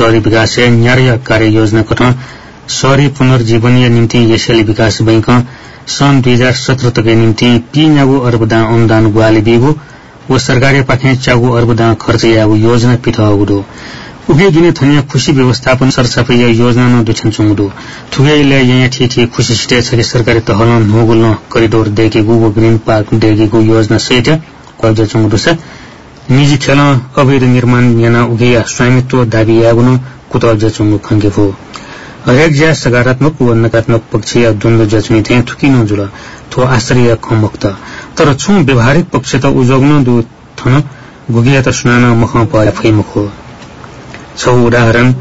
शहरी विकास न्याय कार्य योजना कठ शहरी पुनर्जीवनीय निम्ति यसैली विकास बैंक सन् दुई हजार सत्र तकै निम्ति पी न्यागु अर्बदा अनुदान गुवाली बिगु वो सरकारी पाखे चागु अर्बदा खर्च यागु योजना पिठागुडो उगे गिने थनिया खुशी व्यवस्थापन सरसफाई योजना न दुछन चुंगुडो थुगेले यहाँ ठी ठी खुशी छ कि सरकारी तहल नोगुल करिडोर देके गु ग्रीन पार्क गु योजना सहित क्वाजा चुंगुडो छ। निजी खेल अवैध निर्माण याना उगे स्वामित्व दाबी यागुन कुतल जचुंगु खंगे हो हरेक ज्या सकारात्मक व नकारात्मक पक्ष या द्वन्द्व जचमी थे थुकिन जुल थो आश्चर्य खमुक्त। तर छु व्यवहारिक पक्ष त उजोग्न दु थन गुगिया त सुनान मख पाया फैमुख हो। छ उदाहरण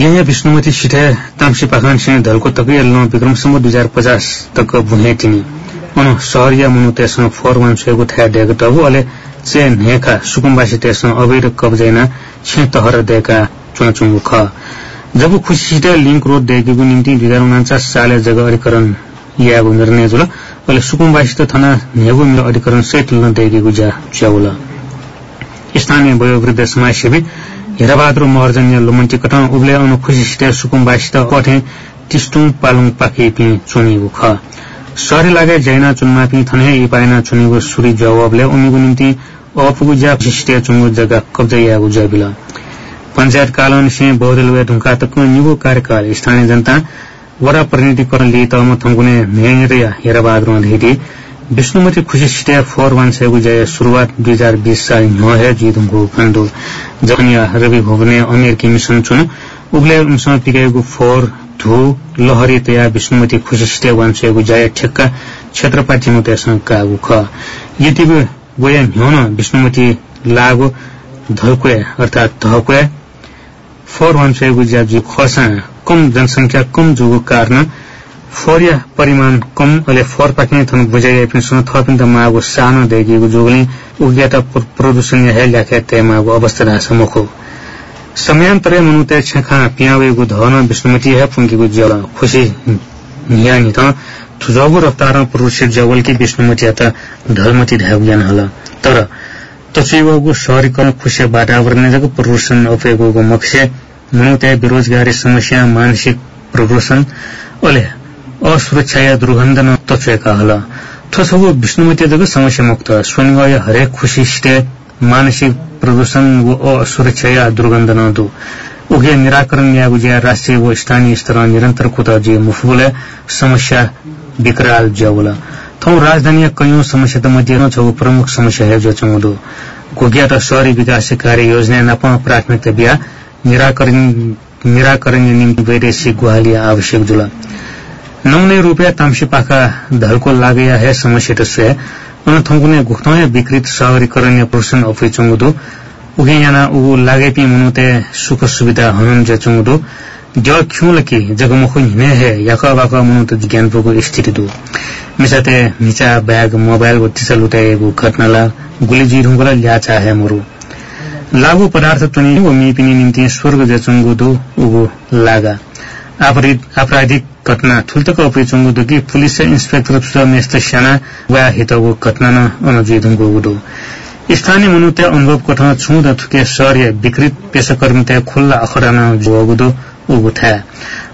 यहाँ विष्णुमती सिठे तामसी पाखान सिंह धलको तकै लन विक्रमसम्म दुई हजार पचास तक भुहे तिनी अन सहरिया मुनु त्यसमा फोर वान छेको थाहा दिएको टबु अले चे नेका सुकुम्बासी त्यसमा अवैध कब्जैना छे तहर दिएका चुनाचुङ्गु ख जब खुसीसित लिङ्क रोड दिएकीको निम्ति दुई हजार उनाचास साले जग्गा अधिकरण यागो निर्णय जुल अहिले सुकुम्बासित थना नेगु मेरो अधिकरण सेट लिन दिएकीको जा च्याउल। स्थानीय वयोवृद्ध समाजसेवी हेराबहादुर महर्जन लोमन्टी कट उब्ले अनु खुसीसित सुकुम्बासित पठे टिस्टुङ पालुङ पाके पि चुनिएको ख। लागे जैना चुनमा पि थने इपाइना चुनिएको सुरी जवाबले उनीको निम्ति अपुगु जा विशिष्ट चुङ्गो जग्गा कब्जा यागु जबिल पंचायत कालन सिंह बौद्धल ढुङ्का तक निगो कार्यकाल स्थानीय जनता वडा प्रतिनिधिकरण लिए तम थङ्गुने नेरिया हेराबहादुर धेरी विष्णुमती खुशी सिटिया फोर वान छेगु जय शुरूआत दुई हजार बीस साल नो है जीतुङको खण्डो। जखनिया रवि भोगने अमेरिकी मिसन चुन उब्ले उनसँग पिकाएको फोर धु लहरी तया विष्णुमती खुशी सिटिया वान छेगु जय ठेक्का क्षेत्रपाती मुतेसँग कागु ख। यति गोया न्योन विष्णुमती लागो धलकोया अर्थात धहकोया फोर वान छेगु ज्याजु खसा कम जनसंख्या कम जुगु कारण फोरिया परिमाण कम अहिले फोर पाकिने थन बुझाइ पनि सुन थपिन त मागो सानो देखिएको जोगले उग्या त प्रदूषण या ल्याखे ते मागो अवस्था रास समयान्तरे मनुते छखा पियावेको धन विष्णुमती है पुंकीको जल खुशी नियानी त थुजागो रफ्तार पुरुष जवल कि विष्णुमती त धर्मती ढाउ ज्ञान हल तर तचुइवागो शहरीकरण खुशी वातावरण जगो प्रदूषण अपेगोको मक्ष्य मनुते बेरोजगारी समस्या मानसिक प्रदूषण ओले असुरक्षा या दुर्गन्ध न तचुएका हल थसगो विष्णुमती जगो समस्या मुक्त स्वनिवाय हरेक खुशी स्टे मानसिक प्रदूषण व असुरक्षा या दुर्गन्ध न दो उगे निराकरण या गुजिया राष्ट्रिय व स्थानीय स्तर निरन्तर कुता जी मुफुले समस्या विकराल ज्याउला थौ राजधानी कैयौं समस्या त मध्ये न छौ प्रमुख समस्या है जो चौधो गोगिया त शहरी विकास कार्य योजना नप प्राथमिकता बिहा निराकरण निराकरण निम्ति वैदेशिक गुहाली आवश्यक जुला नौने रूपियाँ तामसी पाखा धलको लागया है समस्या त सुया उन थौकुने गुख्तौया विकृत शहरीकरण पुरुषन अफै चंगुदो उगे याना उ लागे पि मुनुते सुख सुविधा हनुन जे चंगुदो ज ख्युल कि जगमखु हिने है याका बाका मुनुत ज्ञानपुको स्थिति दो मिसाते मिचा ब्याग मोबाइल व तिसा लुटाएको घटनाला गुली जिरुङला ल्याचा है मुरु लागू पदार्थ तुनि मिपिनी निम्ति स्वर्ग जचुङ्गु दो उगो लागा आपराधिक घटना ठुल्तक अपरिचुङ्गु कि पुलिस इन्सपेक्टर सुमेस्त स्याना वा हितको घटना न अनुजुदुङ्गु उदो स्थानीय मनुत्य अनुभव कठन छुँदा थुके सर या विकृत पेशाकर्मिता खुल्ला अखराना जोगुदो उगु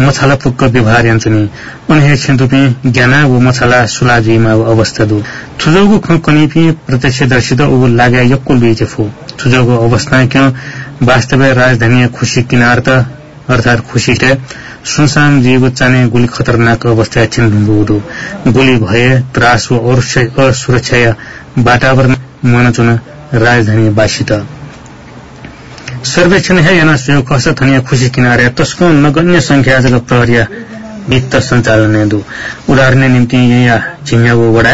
मछाला पुक्क व्यवहार यान्छुनी उन्हे छेन्दुपि ज्ञाना वो मछाला सुलाजीमा अवस्था दो थुजौगु कनिपि प्रत्यक्षदर्शी त उ लाग्या यक्को लुइचे फो। थुजौगु अवस्था क्यों? वास्तव राजधानी खुशी किनार त अर्थात टे सुनसान जीवो चाने गोली खतरनाक अवस्था छिन्दुङ्गु दो गोली भए त्रास व असुरक्षा वातावरण मन चुन राजधानी बासित। सर्वेक्षण है याना सहयोग कस थनिया खुशी किनारे तस्को नगण्य संख्या जग प्रहरिया वित्त सञ्चालन दु। उदाहरण निम्ति यहाँ झिङ्गाको वडा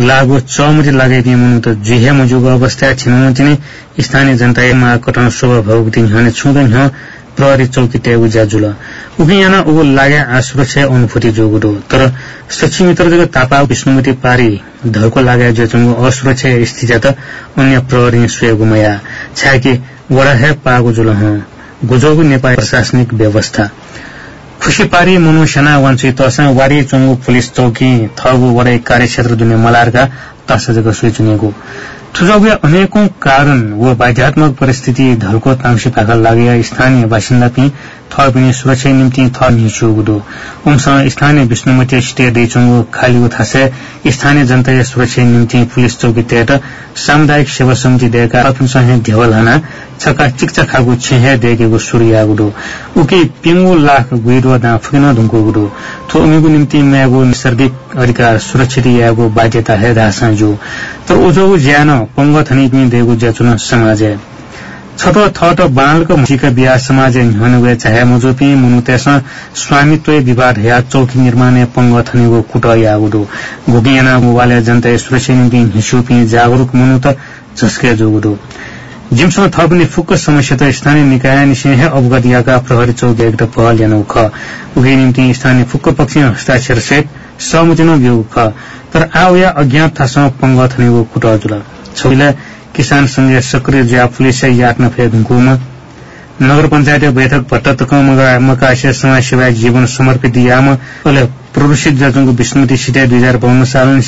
लागु चौमुटी लागे मुनु त जुहे मुजुको अवस्था छिनु तिनी स्थानीय जनता कटन शोभा भगवती हने छुँदैन प्रहरी चौकी टेगु जाजुल उगियाना ऊ लागे असुरक्षा अनुभूति जोगुडो। तर सच्ची मित्र जग तापा विष्णुमती पारी धर्को लागे जोचुङ्गो असुरक्षा स्थिति त अन्य प्रहरी स्वय गुमया छाकी वडा है पागो जुलह गुजोगु नेपाली प्रशासनिक व्यवस्था। खुसी पारी मनुसेना वान्ची तसा वारी चुङ्गु पुलिस चौकी थगु वडा कार्यक्षेत्र दुने मलारका तसा जग सुई चुनेको थुजौगे अनेकौं कारण व बाध्यात्मक परिस्थिति धर्को तांसी पाखा लागे स्थानीय बासिन्दा पि थर पनि सुरक्षा निम्ति थर निचु गुदो उमसँग स्थानीय विष्णुमती स्टे दैचुङ्गो खाली थासे स्थानीय जनता सुरक्षा निम्ति पुलिस चौकी तेट सामुदायिक सेवा समिति दिएका अफिनसँग ढेवल हना छका चिक्चा खागु छेहे देखेको सूर्य गुडो उके पिङ्गु लाख गुइरो दा फुकिन गुडो थो उमेको निम्ति म्यागो नैसर्गिक अधिकार सुरक्षित यागो बाध्यता है धासा जो तर उजो ज्यान पंग थनी देगु ज्याचुन समाज छोटो थट बालको मुसीका बिहा समाज हनुगे चाहे मुजोपी मुनु स्वामित्व विवाद या चौकी निर्माण पंग थनेको कुट यागुडो गोगियाना मोबाइल जनता सुरक्षा निम्ति हिसुपी जागरूक मुनु त झस्के जोगुडो। जिमसँग थप फुक्क समस्या त स्थानीय निकाय निसिह अवगत याका प्रहरी चौकी एक पहल यानु ख उगे निम्ति स्थानीय फुक्क पक्ष हस्ताक्षर सहित सहमति न तर आउ या अज्ञात थासँग पंग थनेको कुट जुल किसान संघ सक्रिय ज्या पुलिस यातना फे धुकुमा नगर पंचायत बैठक भट्टतक मकाशय समाज सेवा जीवन समर्पित याम। ओले प्रदूषित जातुङको विष्णुमती सिटाई दुई हजार बाहन्न साल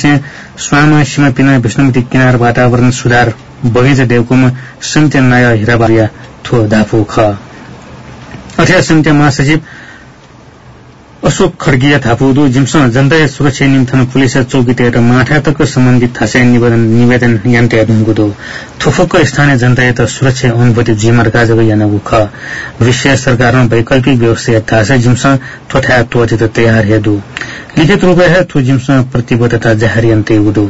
स्वामा सीमा पिना विष्णुमती किनार वातावरण सुधार बगैँचा देवकोमा समिति नयाँ हिराबारिया थो धाफो ख अठ्या समिति महासचिव अशोक खड्गिया थापुदु जिमसँग जनता सुरक्षा निम्थन पुलिस चौकी तेर माठातक सम्बन्धित थासे निवेदन निवेदन यान्ते दुङ्गुदो थुफुक स्थानीय जनता सुरक्षा अनुभूति जिमर काजको यानगु ख। विषय सरकारमा वैकल्पिक व्यवस्था थासे जिमसँग ठोठा त्वचित तयार हेदु। लिखित रूप है थु जिमसँग प्रतिबद्धता जाहेर यन्ते उदु।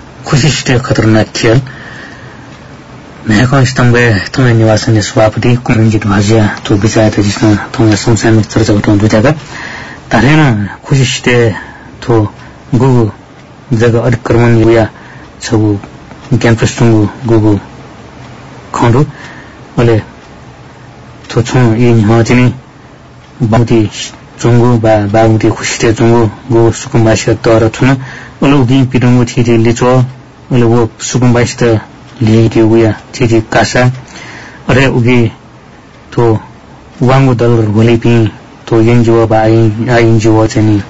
जिसा तो खुशी खतरनाक खेल न्यायको स्तम्भ तुम्हें निवासन सभापति कुमरंजित भाजिया तो विचार जिसना संसार चर्चा बताउँ दुइटाका तारेन तो गुगु जग अधिक्रमण या छगु प्रस्तुङ्गु गुगु खण्डु तो छु यी चुङ्गु बा बाउती खुसिटे चुङ्गु गु सुकुम्बासी तर ओले उगी पिडुङ्गु छिटी लिचो ओले वो सुकुम्बासी त लिएकी छिटी कासा अरे उगी वाङ्गु दल होली पि तो एनजिओ आइएनजिओ चाहिँ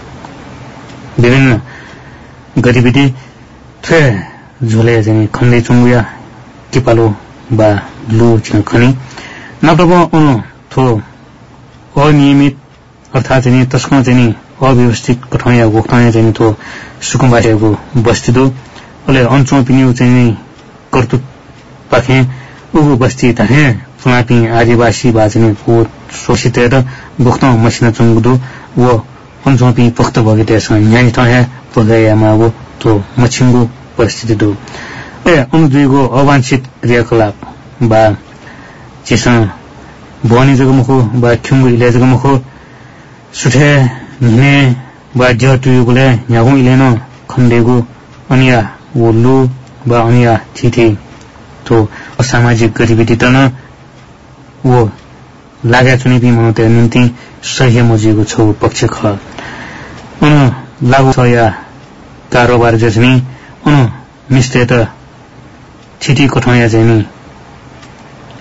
विभिन्न गतिविधि थे झोले चुङ्गुया टिपालो बा लु थो अनियमित अर्थात् अव्यवस्थित कठौँ गोख्ठाया चाहिँ थो सुकुम्बाटेको बस्तिदो अहिले अञ्चो पिनी चाहिँ कर्तुत पाखे उगु बस्ती ताहे चुनापी आदिवासी बाजने को शोषित बोक्न मसिना चुङ्गुदो वो अञ्चोपी पोख्त भगितेछ न्याय ठहे पगायामा वो तो मछिङ्गो परिस्थिति दो ए दुईगो अवांछित क्रियाकलाप बा चिसँग भवानी जगमुखो बा ख्युङ्गो इले जगमुखो सुठे हिने बा ड्य टुयुगुले न्यागु इलेन खण्डेगु अनिया वो लु बा अनिया थिथे तो असामाजिक गतिविधि त न वो लागा चुनिपी मनाउँदा निम्ति सही मजिएको छौ पक्ष ख उन लागु छ या कारोबार जसमी उन मिस्ते त छिटी कठौया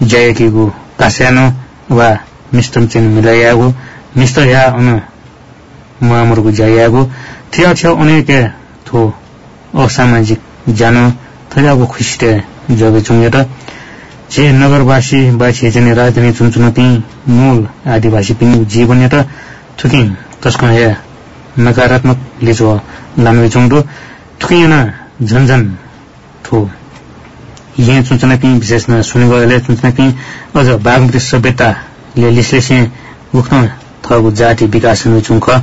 जायकीगु कास्यानो वा मिस्तम चाहिँ मिलायागु मिस्त या उन मामुरगु जायागु। थियो थियो अनेक थो असामाजिक जानो। थजागु खुसिटे जगे चुङ्गेर जे नगरवासी बाछी चाहिँ राजधानी चुनचुनती मूल आदिवासी पनि जीवन त थुकी तस्को नकारात्मक लिचो लामे चुङ्दो। थुकिएन झन्झन थो। यहाँ चुनचुना पिँ विशेष न सुनेको अहिले चुनचुना पिँ अझ बागमती सभ्यताले लिसले उख्न थगु जाति विकास चुङ ख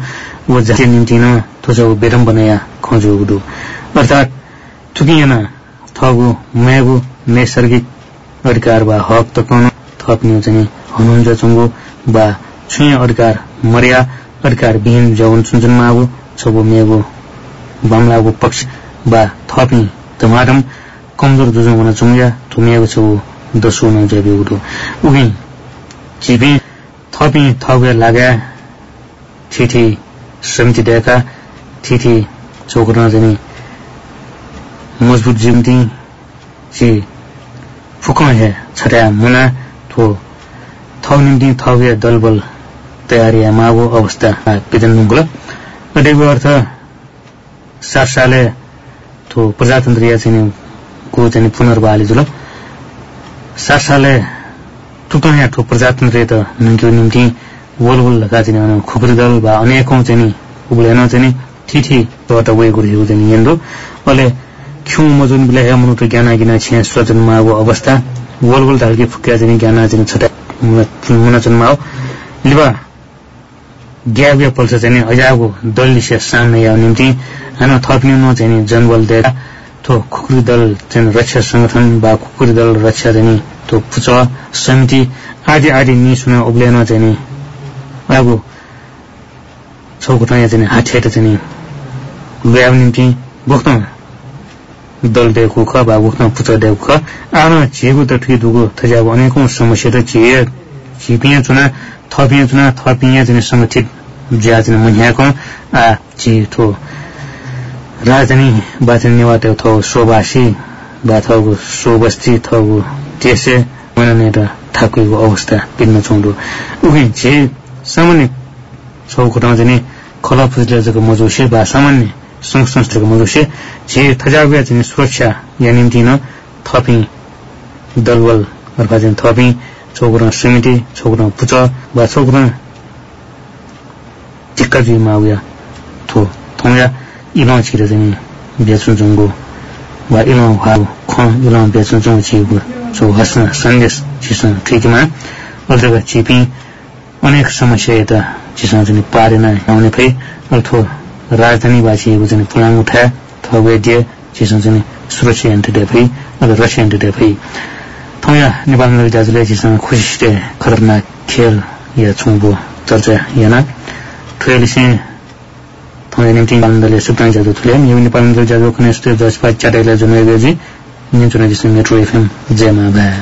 वो जाति निम्ति न थोजो बेरम बनाया खजो उदु अर्थात थुकिएन थगु मेगु नैसर्गिक अधिकार वा हक तकाउन थप्ने चाहिँ हुनुहुन्छ चुङ्गो वा छुय अधिकार मर्या अधिकार विहीन जौन सुनजुनमा अब छबो मेगु बामलागु पक्ष बा थपी तमारम कमजोर जुजो हुन चुङ्या थुमिएको छ दसो न जबे उठो उही चिपी थपी थपे लाग्या थिथि समिति दिएका थिथि चोक्न जाने मजबुत जिम्ती ची फुक हे छट्या मुना थो थौ निम्ति थौगे दलबल तयारी मागो अवस्था पिजन नुङ्गुल अर्थ सात साले थो प्रजातन्त्रीय चाहिँ को चाहिँ जुल सात साले टुटया ठो प्रजातन्त्रीय त नुन्क्यो निम्ति वलवल लगा चाहिँ खुकुरी दल वा अनेकौं चाहिँ उब्लेन चाहिँ थिथि बाट वे गुरिएको चाहिँ यन्दो अहिले ख्यु मजुन बिला मनु त ज्ञाना गिना छिया स्वजन मागो अवस्था। वलवल ढाल्के फुक्या चाहिँ ज्ञाना चाहिँ छटा मुना जन्माओ लिबा ग्याव्य पल्छ चाहिँ अजाको दलले सामने या निम्ति। हाना थपिनु चाहिँ जनबल दिएका थो खुकुरी दल रक्षा संगठन वा खुकुरी दल रक्षा चाहिँ तो पुच समिति आदि आदि निसुन उब्लेन चाहिँ अब छौकुटा चाहिँ हाठेट चाहिँ ल्याब निम्ति बोक्न दल दिएको ख वा बोक्न पुच दिएको ख आमा झिएको त ठुकी दुगो थजाब अनेकौं समस्या त झिए झिपिया चुना थपिया चुना थपिया चाहिँ संगठित ज्या चाहिँ मुन्याको। आ ची थो बाचन निवात थौ सोबासी बा थौ सोबस्ती थौ त्यसै मन ठाकुको अवस्था पिन्न चौँडो उही छे सामान्य छौकोटामा चाहिँ खला फुजले मजुसे वा सामान्य संघ संस्थाको मजुसे छे थजाव्या चाहिँ सुरक्षा या निम्ति न थपी दलबल अर्का चाहिँ थपी छोकुरा समिति छोकुरा पुच वा छोकुरा चिक्का जुई माउया थो थौया। वा ठिकमा अल्टोका चिपी अनेक समस्या यता चाहिँ पारेन फै अल्थो राजधानी बाछिएको चाहिँ पुलाङ उठा थवेद्य चिसँग चाहिँ सुरक्षा एन्टिडे फै अब रक्षा एन्टिडे फै थौया नेपाल दाजुले चिसँग खुसी खतरनाक खेल या छुङ्बो चर्चा जादु जादु जी माँ